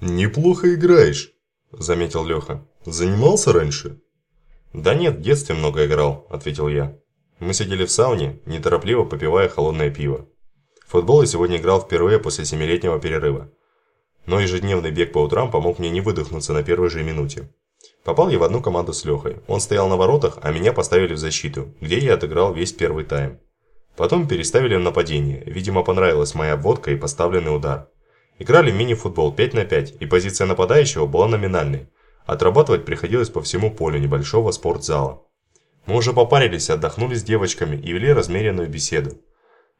«Неплохо играешь», – заметил Леха. «Занимался раньше?» «Да нет, в детстве много играл», – ответил я. Мы сидели в сауне, неторопливо попивая холодное пиво. В футбол я сегодня играл впервые после семилетнего перерыва. Но ежедневный бег по утрам помог мне не выдохнуться на первой же минуте. Попал я в одну команду с Лехой. Он стоял на воротах, а меня поставили в защиту, где я отыграл весь первый тайм. Потом переставили в нападение. Видимо, понравилась моя обводка и поставленный удар. Играли мини-футбол 5 на 5, и позиция нападающего была номинальной. Отрабатывать приходилось по всему полю небольшого спортзала. Мы уже попарились, отдохнули с девочками и вели размеренную беседу.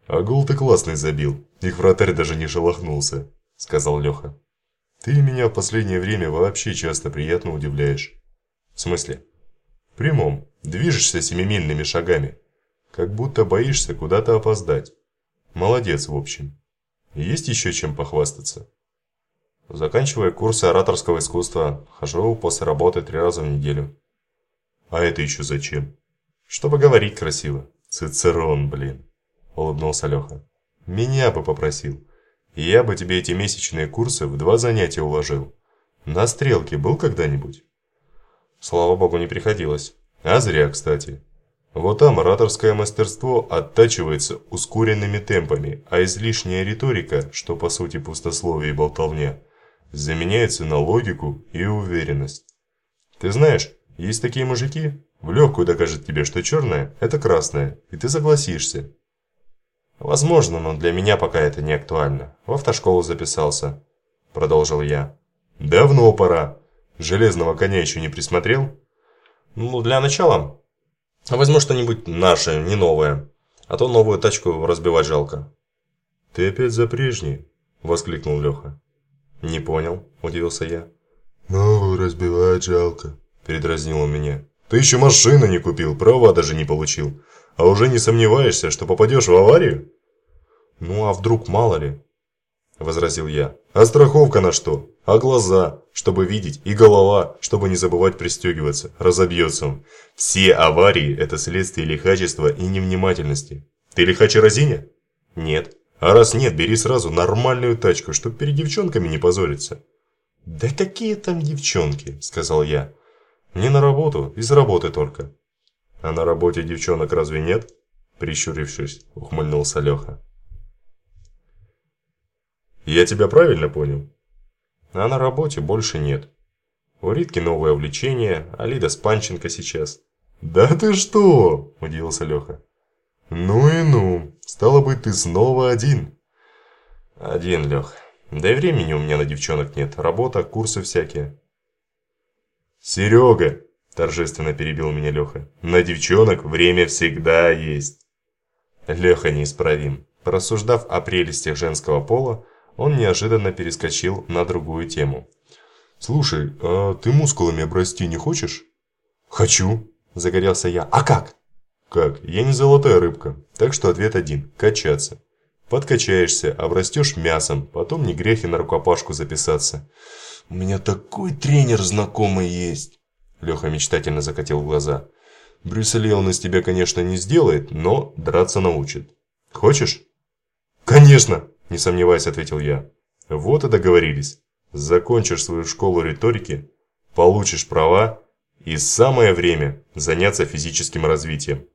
«А гол ты классный забил, их вратарь даже не шелохнулся», – сказал Леха. «Ты меня в последнее время вообще часто приятно удивляешь». «В смысле?» «В прямом. Движешься семимильными шагами. Как будто боишься куда-то опоздать. Молодец, в общем. Есть еще чем похвастаться? Заканчивая курсы ораторского искусства, хожу после работы три раза в неделю. А это еще зачем? Чтобы говорить красиво. Цицерон, блин. Улыбнулся Леха. Меня бы попросил. я бы тебе эти месячные курсы в два занятия уложил. На стрелке был когда-нибудь? Слава богу, не приходилось. А зря, кстати. Вот там ораторское мастерство оттачивается ускоренными темпами, а излишняя риторика, что по сути пустословие и болтовня, заменяется на логику и уверенность. Ты знаешь, есть такие мужики, в легкую докажет тебе, что черное – это красное, и ты согласишься. Возможно, но для меня пока это не актуально. В автошколу записался, продолжил я. Давно пора. Железного коня еще не присмотрел? Ну, для начала Возьму что-нибудь наше, не новое. А то новую тачку разбивать жалко. Ты опять за прежние? Воскликнул Леха. Не понял, удивился я. Новую разбивать жалко, передразнил он меня. Ты еще машину не купил, права даже не получил. А уже не сомневаешься, что попадешь в аварию? Ну а вдруг мало ли? Возразил я. А страховка на что? А глаза, чтобы видеть, и голова, чтобы не забывать пристегиваться. Разобьется он. Все аварии – это следствие лихачества и невнимательности. Ты лихач разиня? Нет. А раз нет, бери сразу нормальную тачку, чтобы перед девчонками не позориться. Да какие там девчонки, сказал я. Не на работу, из работы только. А на работе девчонок разве нет? Прищурившись, ухмыльнулся Леха. Я тебя правильно понял? А на работе больше нет. У Ритки новое увлечение, а Лида с Панченко сейчас. «Да ты что?» – удивился Леха. «Ну и ну, стало быть, ты снова один». «Один, Лех. Да и времени у меня на девчонок нет. Работа, курсы всякие». «Серега!» – торжественно перебил меня Леха. «На девчонок время всегда есть». Леха неисправим. Порассуждав о прелестях женского пола, он неожиданно перескочил на другую тему. «Слушай, а ты мускулами обрасти не хочешь?» «Хочу», – загорелся я. «А как?» «Как? Я не золотая рыбка, так что ответ один – качаться. Подкачаешься, обрастешь мясом, потом не грех и на рукопашку записаться». «У меня такой тренер знакомый есть!» Леха мечтательно закатил глаза. «Брюсселе он из тебя, конечно, не сделает, но драться научит. Хочешь?» «Конечно!» – не сомневаясь, ответил я. «Вот и договорились. Закончишь свою школу риторики, получишь права и самое время заняться физическим развитием.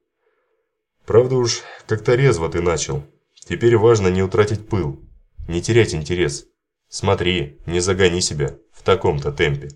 Правда уж, как-то резво ты начал. Теперь важно не утратить пыл, не терять интерес. Смотри, не загони себя в таком-то темпе.